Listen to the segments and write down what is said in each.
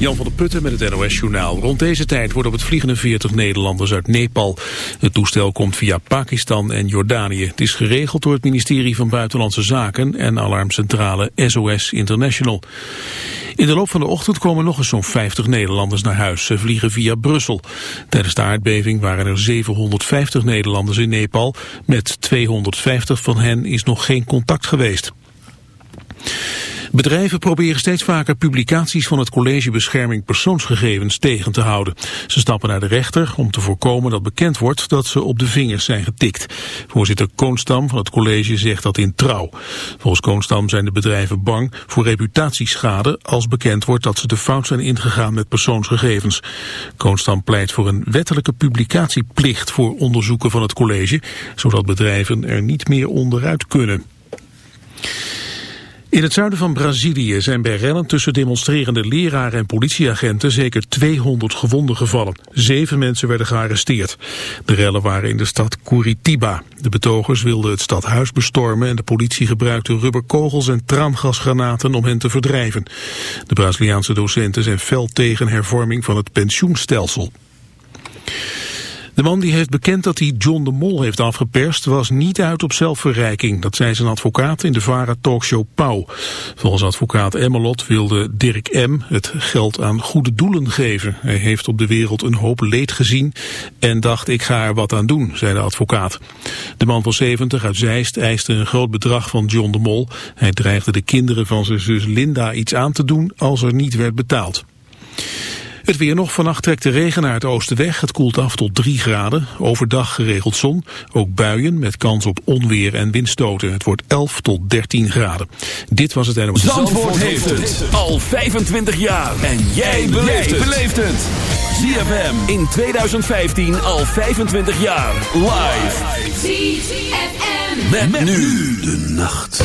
Jan van der Putten met het NOS-journaal. Rond deze tijd worden op het vliegende 40 Nederlanders uit Nepal. Het toestel komt via Pakistan en Jordanië. Het is geregeld door het ministerie van Buitenlandse Zaken en alarmcentrale SOS International. In de loop van de ochtend komen nog eens zo'n 50 Nederlanders naar huis. Ze vliegen via Brussel. Tijdens de aardbeving waren er 750 Nederlanders in Nepal. Met 250 van hen is nog geen contact geweest. Bedrijven proberen steeds vaker publicaties van het College Bescherming Persoonsgegevens tegen te houden. Ze stappen naar de rechter om te voorkomen dat bekend wordt dat ze op de vingers zijn getikt. Voorzitter Koonstam van het college zegt dat in trouw. Volgens Koonstam zijn de bedrijven bang voor reputatieschade als bekend wordt dat ze de fout zijn ingegaan met persoonsgegevens. Koonstam pleit voor een wettelijke publicatieplicht voor onderzoeken van het college, zodat bedrijven er niet meer onderuit kunnen. In het zuiden van Brazilië zijn bij rellen tussen demonstrerende leraren en politieagenten zeker 200 gewonden gevallen. Zeven mensen werden gearresteerd. De rellen waren in de stad Curitiba. De betogers wilden het stadhuis bestormen en de politie gebruikte rubberkogels en traangasgranaten om hen te verdrijven. De Braziliaanse docenten zijn fel tegen hervorming van het pensioenstelsel. De man die heeft bekend dat hij John de Mol heeft afgeperst was niet uit op zelfverrijking. Dat zei zijn advocaat in de VARA talkshow Pauw. Volgens advocaat Emmelot wilde Dirk M. het geld aan goede doelen geven. Hij heeft op de wereld een hoop leed gezien en dacht ik ga er wat aan doen, zei de advocaat. De man van 70 uit Zeist eiste een groot bedrag van John de Mol. Hij dreigde de kinderen van zijn zus Linda iets aan te doen als er niet werd betaald. Het weer nog. Vannacht trekt de regen naar het oosten weg. Het koelt af tot 3 graden. Overdag geregeld zon. Ook buien met kans op onweer en windstoten. Het wordt 11 tot 13 graden. Dit was het NOS. Zandvoort, Zandvoort heeft het al 25 jaar. En jij beleeft het. ZFM in 2015 al 25 jaar. Live. ZFM. met nu de nacht.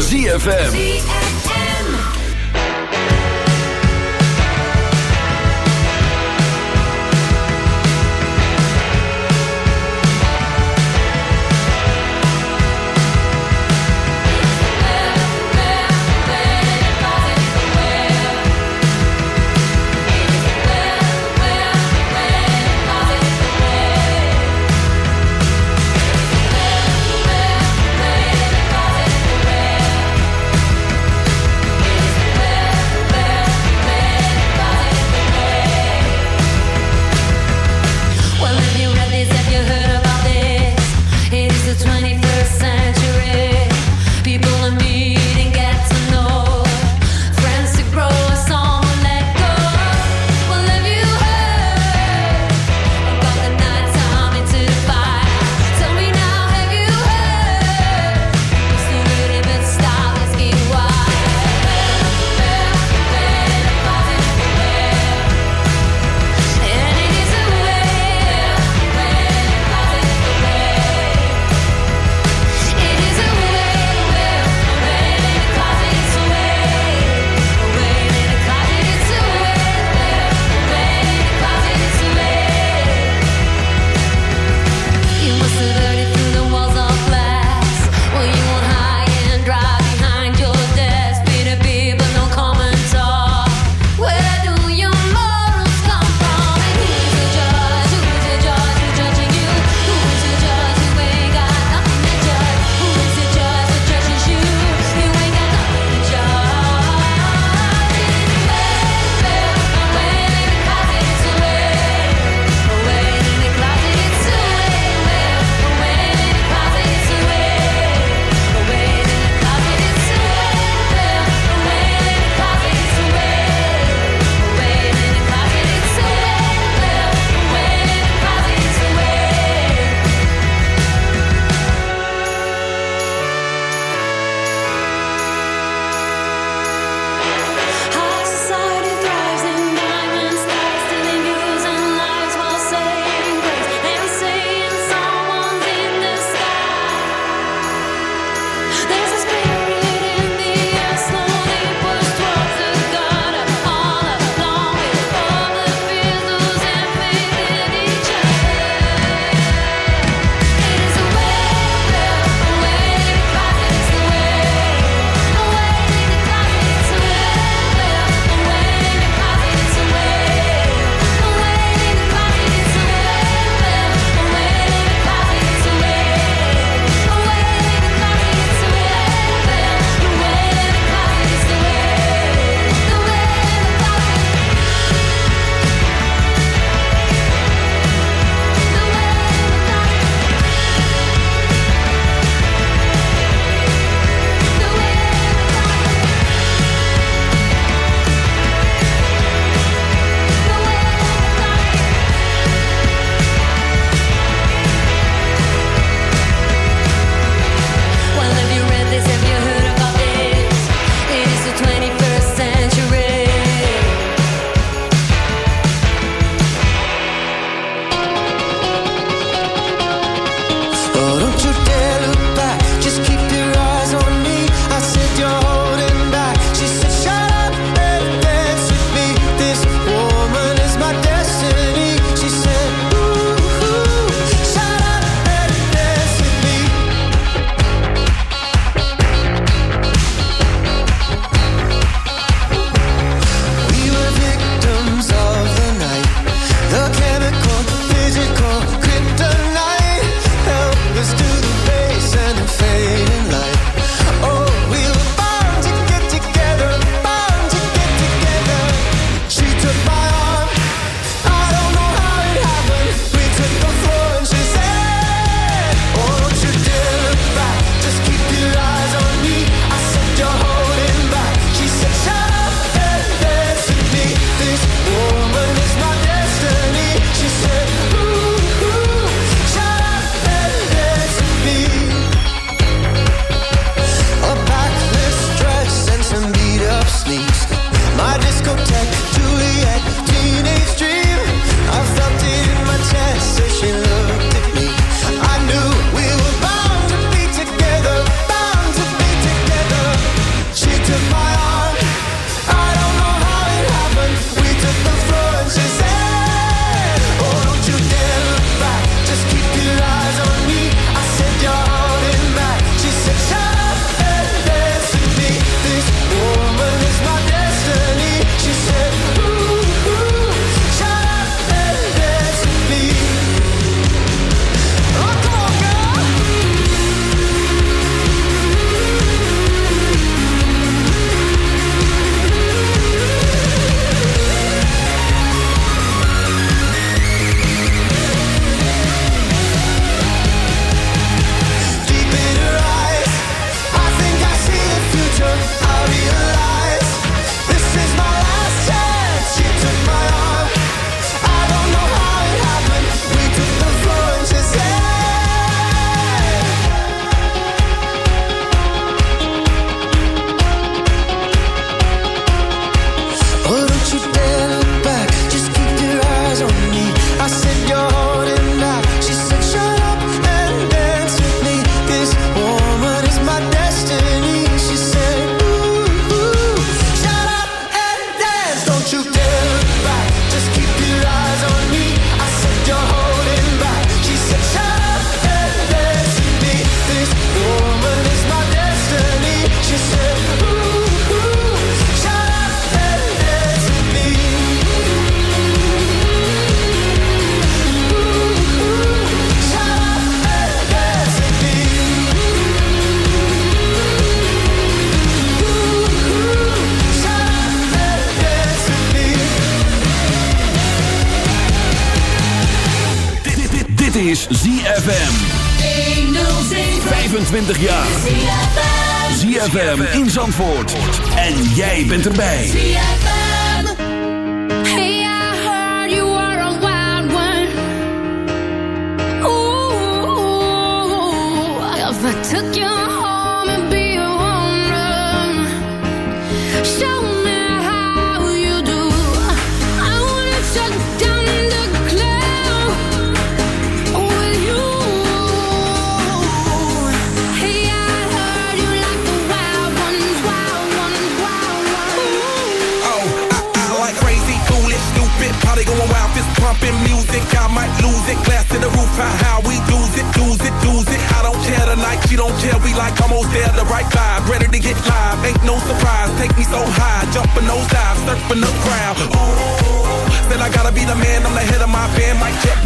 ZFM.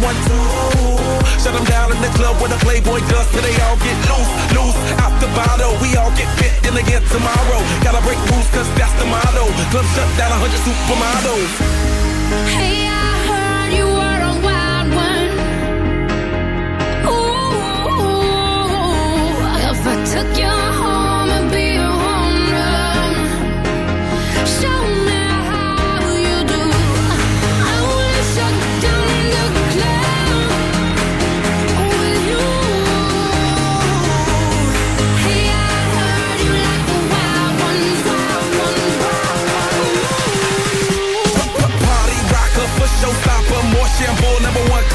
One two. Shut them down in the club where the Playboy does, till they all get loose, loose. Out the bottle, we all get fit in again tomorrow. Gotta break rules, cause that's the motto. Club shut down, 100 supermodels. Hey, I heard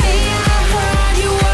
Hey, I heard you were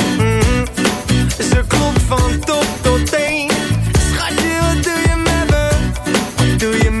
van top tot teen Schatje, wat doe je met me? Wat doe je met me?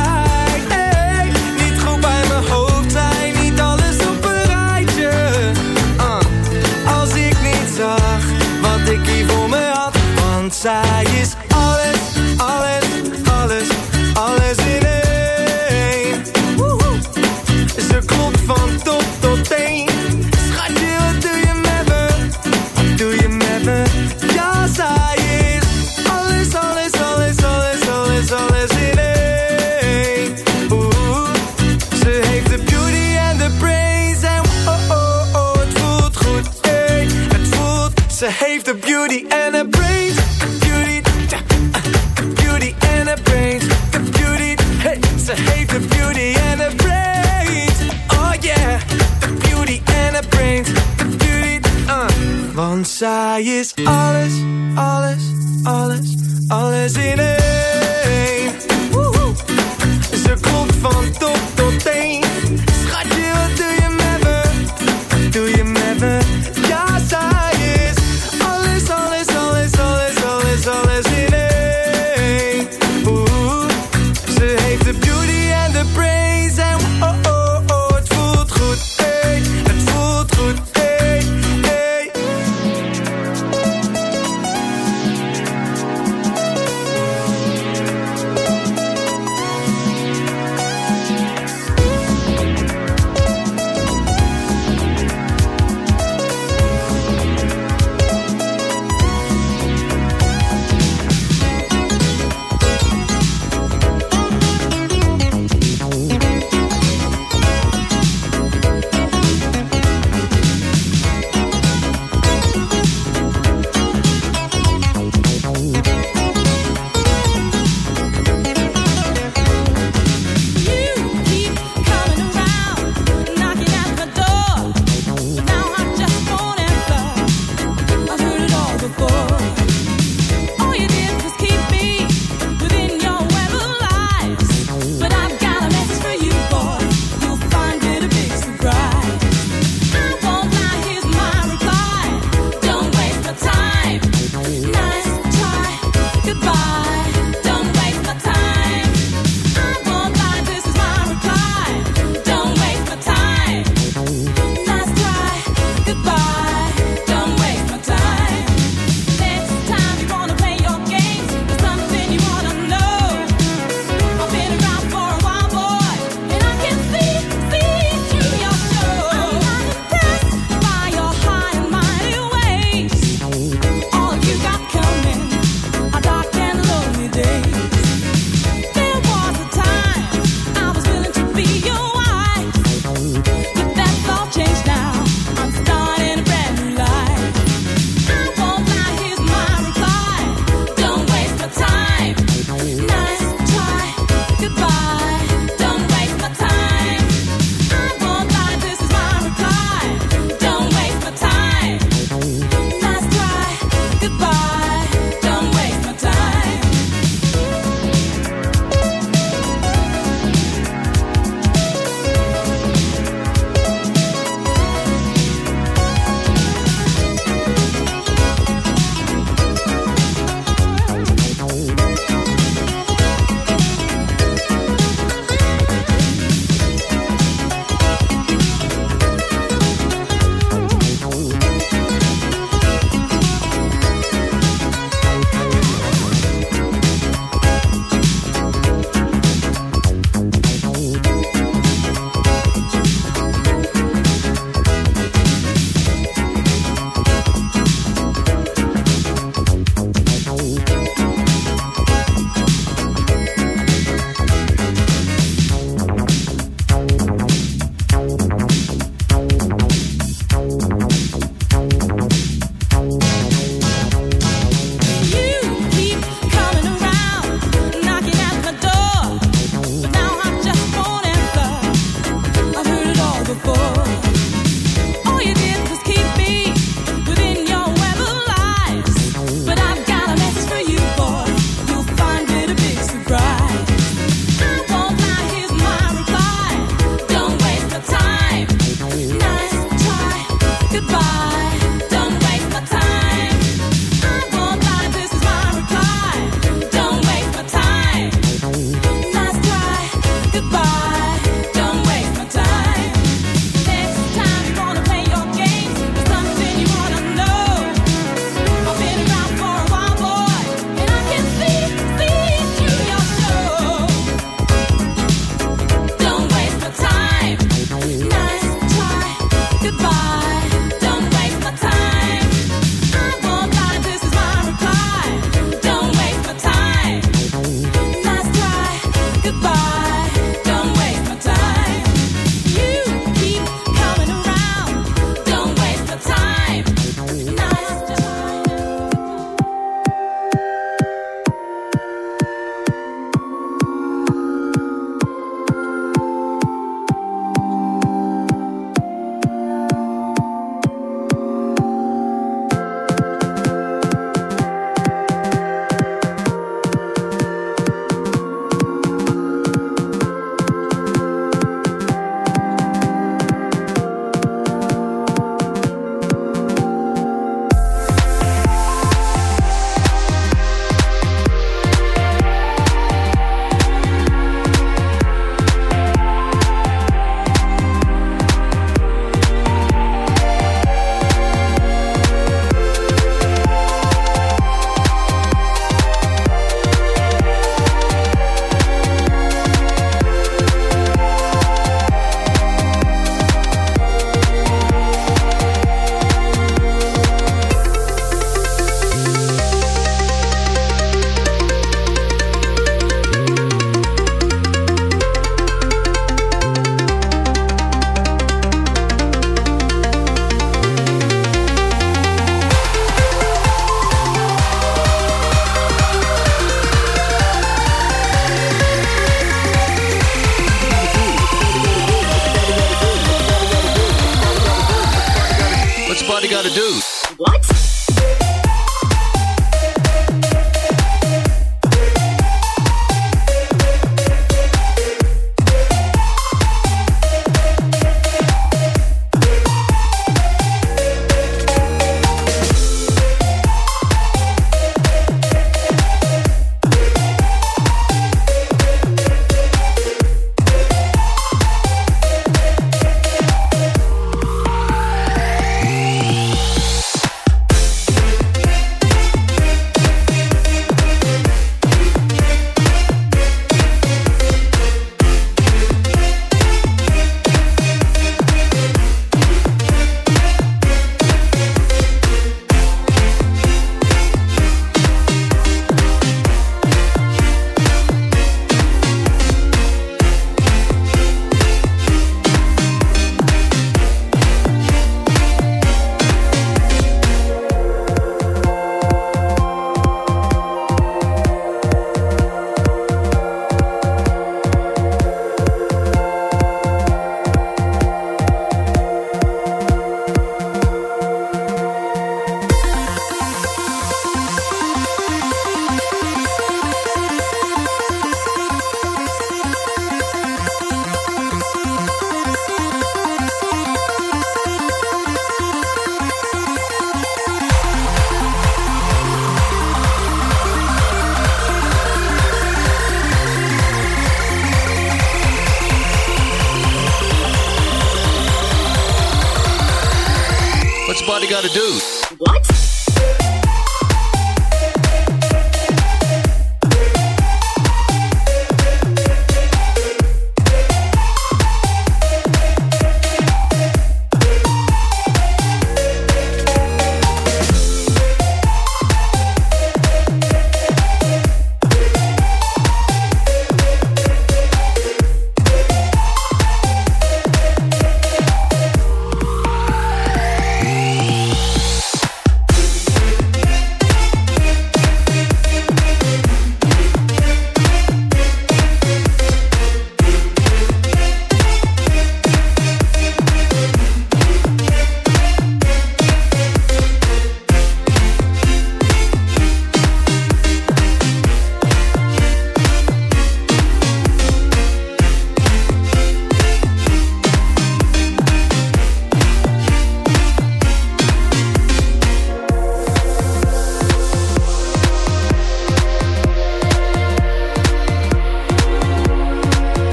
Zij is alles, alles, alles, alles in één. Ze klopt van top ze heeft de beauty en de brains. Beauty, ah, de beauty en de brains. De beauty, hey. Ze heeft de beauty en de brains. Oh yeah, de beauty en de brains. De beauty, uh. Want zij is alles, alles, alles, alles in één. Ze klopt van top tot teen.